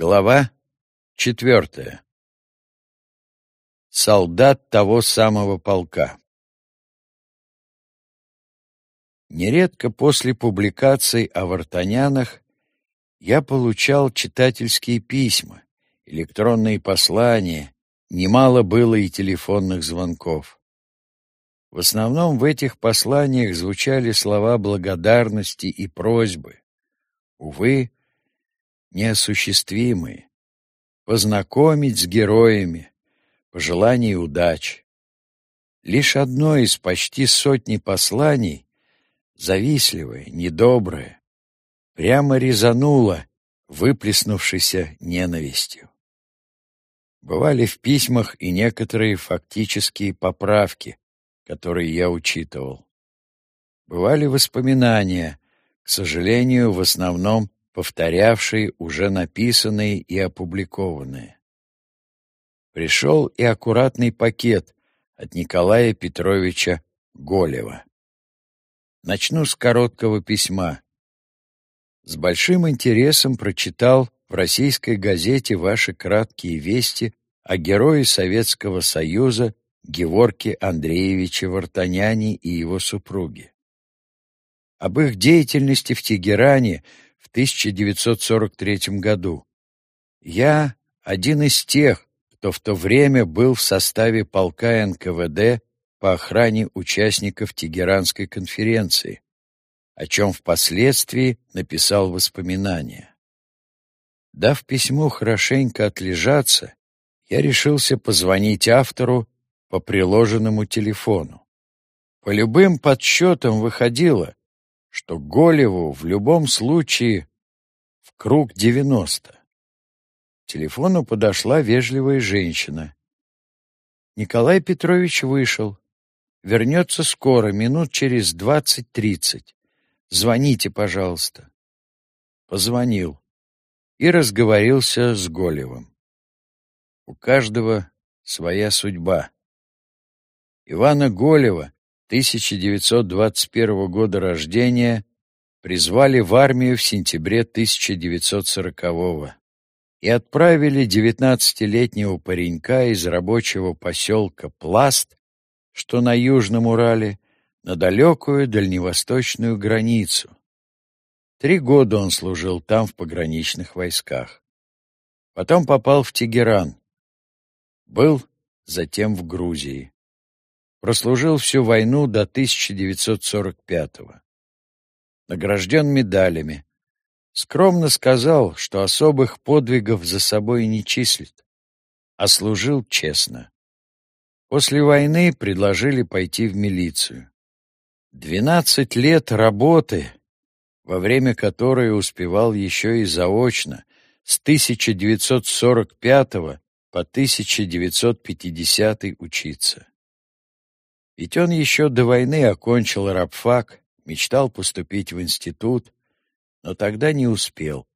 Глава четвертая. Солдат того самого полка. Нередко после публикаций о вартанянах я получал читательские письма, электронные послания, немало было и телефонных звонков. В основном в этих посланиях звучали слова благодарности и просьбы. Увы, неосуществимые, познакомить с героями, пожеланий удач. Лишь одно из почти сотни посланий, завистливое, недоброе, прямо резануло выплеснувшейся ненавистью. Бывали в письмах и некоторые фактические поправки, которые я учитывал. Бывали воспоминания, к сожалению, в основном повторявшие уже написанные и опубликованные. Пришел и аккуратный пакет от Николая Петровича Голева. Начну с короткого письма. С большим интересом прочитал в российской газете ваши краткие вести о герое Советского Союза Геворке Андреевиче Вартаняне и его супруге. Об их деятельности в Тегеране – в 1943 году. Я один из тех, кто в то время был в составе полка НКВД по охране участников Тегеранской конференции, о чем впоследствии написал воспоминания. Дав письму хорошенько отлежаться, я решился позвонить автору по приложенному телефону. По любым подсчетам выходило, что Голеву в любом случае в круг девяносто. К телефону подошла вежливая женщина. Николай Петрович вышел. Вернется скоро, минут через двадцать-тридцать. Звоните, пожалуйста. Позвонил и разговорился с Голевым. У каждого своя судьба. Ивана Голева 1921 года рождения, призвали в армию в сентябре 1940-го и отправили 19-летнего паренька из рабочего поселка Пласт, что на Южном Урале, на далекую дальневосточную границу. Три года он служил там в пограничных войсках. Потом попал в Тегеран. Был затем в Грузии. Прослужил всю войну до 1945-го. Награжден медалями. Скромно сказал, что особых подвигов за собой не числит, а служил честно. После войны предложили пойти в милицию. Двенадцать лет работы, во время которой успевал еще и заочно, с 1945 по 1950 учиться. Ведь он еще до войны окончил рабфак, мечтал поступить в институт, но тогда не успел.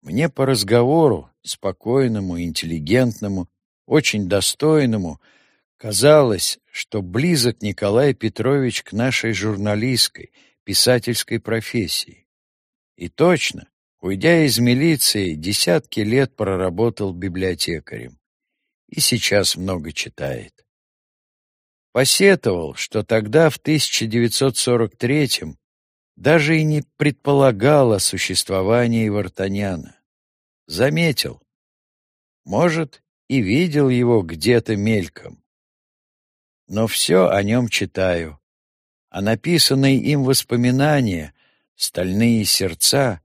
Мне по разговору, спокойному, интеллигентному, очень достойному, казалось, что близок Николай Петрович к нашей журналистской, писательской профессии. И точно, уйдя из милиции, десятки лет проработал библиотекарем. И сейчас много читает. Посетовал, что тогда, в 1943-м, даже и не предполагал о существовании Вартаняна. Заметил. Может, и видел его где-то мельком. Но все о нем читаю. А написанные им воспоминания, стальные сердца,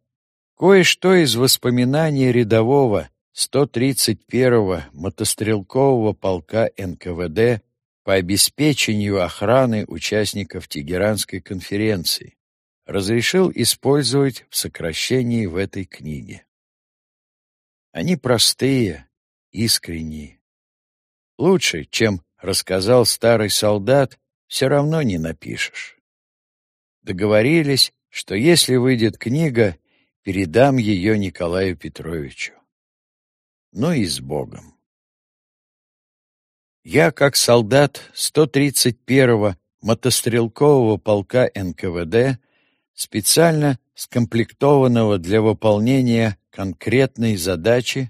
кое-что из воспоминаний рядового 131-го мотострелкового полка НКВД по обеспечению охраны участников Тегеранской конференции разрешил использовать в сокращении в этой книге. Они простые, искренние. Лучше, чем рассказал старый солдат, все равно не напишешь. Договорились, что если выйдет книга, передам ее Николаю Петровичу. Ну и с Богом. Я, как солдат 131-го мотострелкового полка НКВД, специально скомплектованного для выполнения конкретной задачи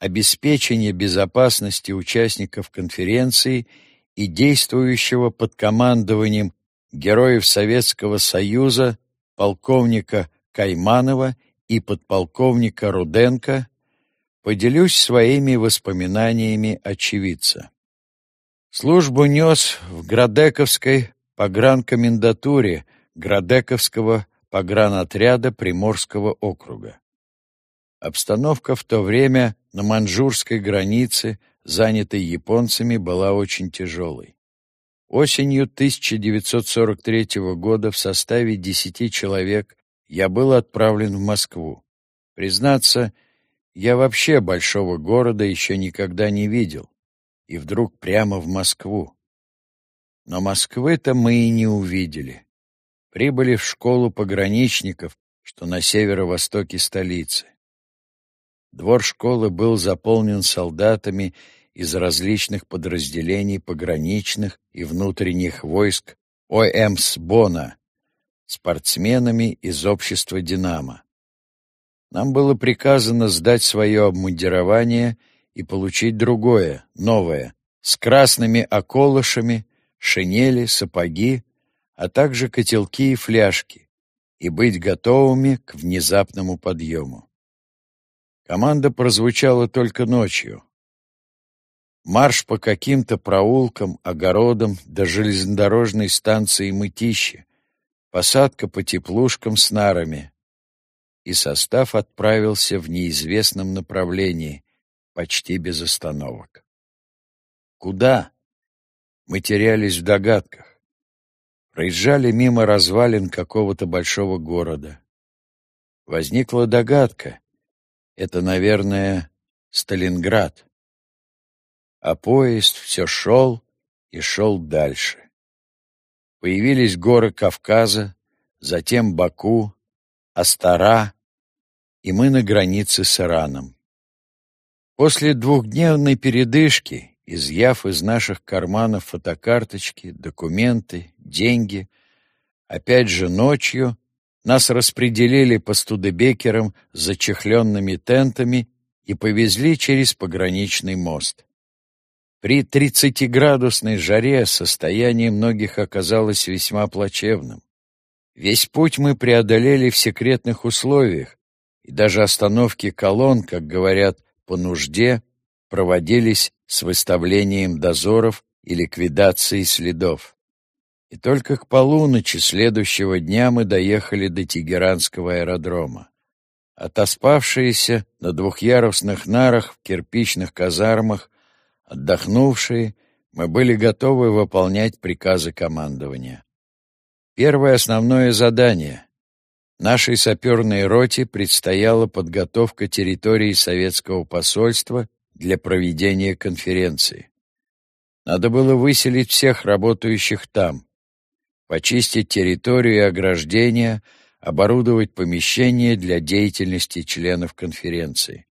обеспечения безопасности участников конференции и действующего под командованием героев Советского Союза полковника Кайманова и подполковника Руденко поделюсь своими воспоминаниями очевидца. Службу нес в Градековской погранкомендатуре Градековского погранотряда Приморского округа. Обстановка в то время на маньчжурской границе, занятой японцами, была очень тяжелой. Осенью 1943 года в составе десяти человек я был отправлен в Москву. Признаться, я вообще большого города еще никогда не видел. И вдруг прямо в Москву. Но Москвы-то мы и не увидели. Прибыли в школу пограничников, что на северо-востоке столицы. Двор школы был заполнен солдатами из различных подразделений пограничных и внутренних войск ОМС-Бона, спортсменами из общества «Динамо». Нам было приказано сдать свое обмундирование и получить другое, новое, с красными околышами, шинели, сапоги, а также котелки и фляжки, и быть готовыми к внезапному подъему. Команда прозвучала только ночью. Марш по каким-то проулкам, огородам до железнодорожной станции Мытищи, посадка по теплушкам с нарами. И состав отправился в неизвестном направлении, почти без остановок. Куда? Мы терялись в догадках. Проезжали мимо развалин какого-то большого города. Возникла догадка, это, наверное, Сталинград. А поезд все шел и шел дальше. Появились горы Кавказа, затем Баку, Астара, и мы на границе с Ираном. После двухдневной передышки, изъяв из наших карманов фотокарточки, документы, деньги, опять же ночью нас распределили по студебекерам зачехленными тентами и повезли через пограничный мост. При 30-градусной жаре состояние многих оказалось весьма плачевным. Весь путь мы преодолели в секретных условиях, и даже остановки колонн, как говорят, по нужде, проводились с выставлением дозоров и ликвидацией следов. И только к полуночи следующего дня мы доехали до Тегеранского аэродрома. Отоспавшиеся на двухъярусных нарах в кирпичных казармах, отдохнувшие, мы были готовы выполнять приказы командования. Первое основное задание. Нашей саперной роте предстояла подготовка территории советского посольства для проведения конференции. Надо было выселить всех работающих там, почистить территорию и ограждения, оборудовать помещения для деятельности членов конференции.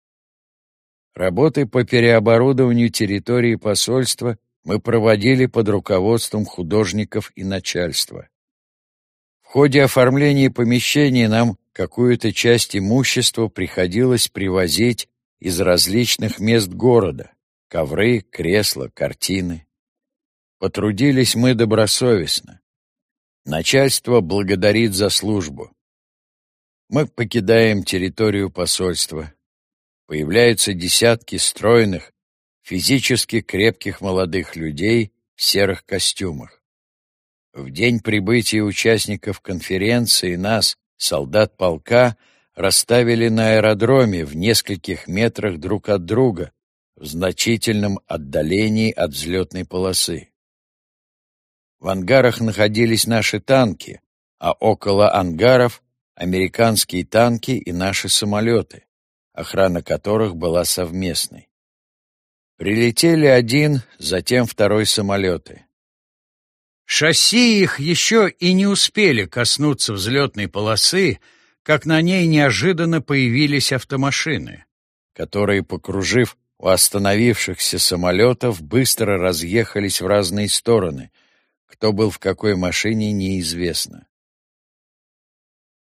Работы по переоборудованию территории посольства мы проводили под руководством художников и начальства. В ходе оформления помещений нам какую-то часть имущества приходилось привозить из различных мест города — ковры, кресла, картины. Потрудились мы добросовестно. Начальство благодарит за службу. Мы покидаем территорию посольства. Появляются десятки стройных, физически крепких молодых людей в серых костюмах. В день прибытия участников конференции нас, солдат полка, расставили на аэродроме в нескольких метрах друг от друга, в значительном отдалении от взлетной полосы. В ангарах находились наши танки, а около ангаров — американские танки и наши самолеты, охрана которых была совместной. Прилетели один, затем второй самолеты. Шасси их еще и не успели коснуться взлетной полосы, как на ней неожиданно появились автомашины, которые, покружив у остановившихся самолетов, быстро разъехались в разные стороны — кто был в какой машине, неизвестно.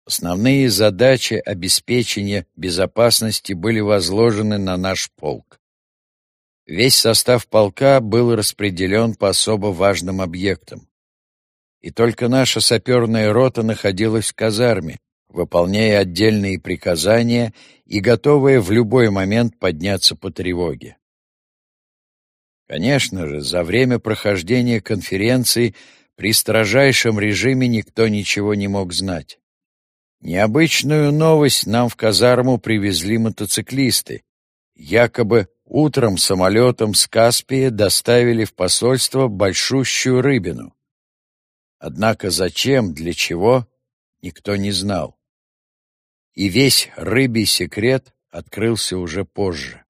Основные задачи обеспечения безопасности были возложены на наш полк. Весь состав полка был распределен по особо важным объектам. И только наша саперная рота находилась в казарме, выполняя отдельные приказания и готовая в любой момент подняться по тревоге. Конечно же, за время прохождения конференции при строжайшем режиме никто ничего не мог знать. Необычную новость нам в казарму привезли мотоциклисты. Якобы утром самолетом с Каспия доставили в посольство большущую рыбину. Однако зачем, для чего, никто не знал. И весь рыбий секрет открылся уже позже.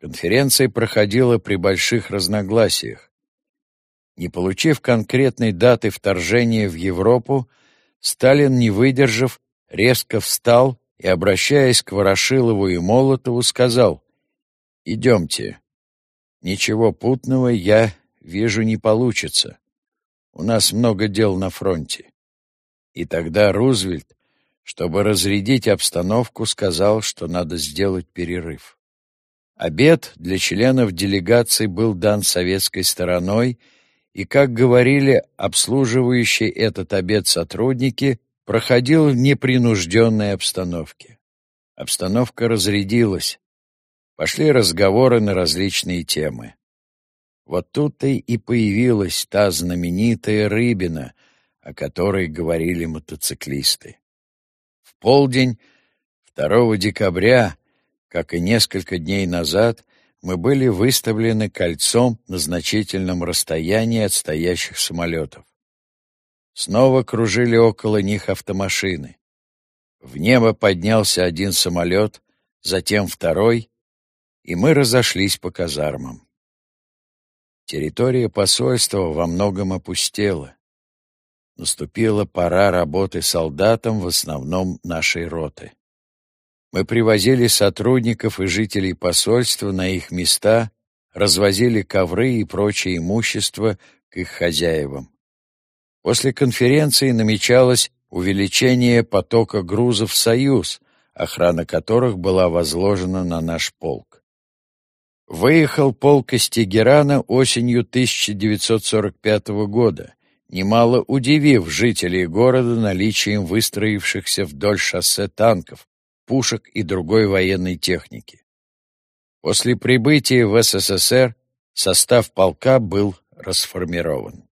Конференция проходила при больших разногласиях. Не получив конкретной даты вторжения в Европу, Сталин, не выдержав, резко встал и, обращаясь к Ворошилову и Молотову, сказал «Идемте. Ничего путного я вижу не получится. У нас много дел на фронте». И тогда Рузвельт, чтобы разрядить обстановку, сказал, что надо сделать перерыв. Обед для членов делегации был дан советской стороной, и, как говорили обслуживающие этот обед сотрудники, проходил в непринужденной обстановке. Обстановка разрядилась. Пошли разговоры на различные темы. Вот тут-то и появилась та знаменитая рыбина, о которой говорили мотоциклисты. В полдень 2 декабря, как и несколько дней назад, мы были выставлены кольцом на значительном расстоянии от стоящих самолетов. Снова кружили около них автомашины. В небо поднялся один самолет, затем второй, и мы разошлись по казармам. Территория посольства во многом опустела. Наступила пора работы солдатам, в основном нашей роты. Мы привозили сотрудников и жителей посольства на их места, развозили ковры и прочее имущество к их хозяевам. После конференции намечалось увеличение потока грузов в Союз, охрана которых была возложена на наш полк. Выехал полк из Тегерана осенью 1945 года, немало удивив жителей города наличием выстроившихся вдоль шоссе танков, пушек и другой военной техники. После прибытия в СССР состав полка был расформирован.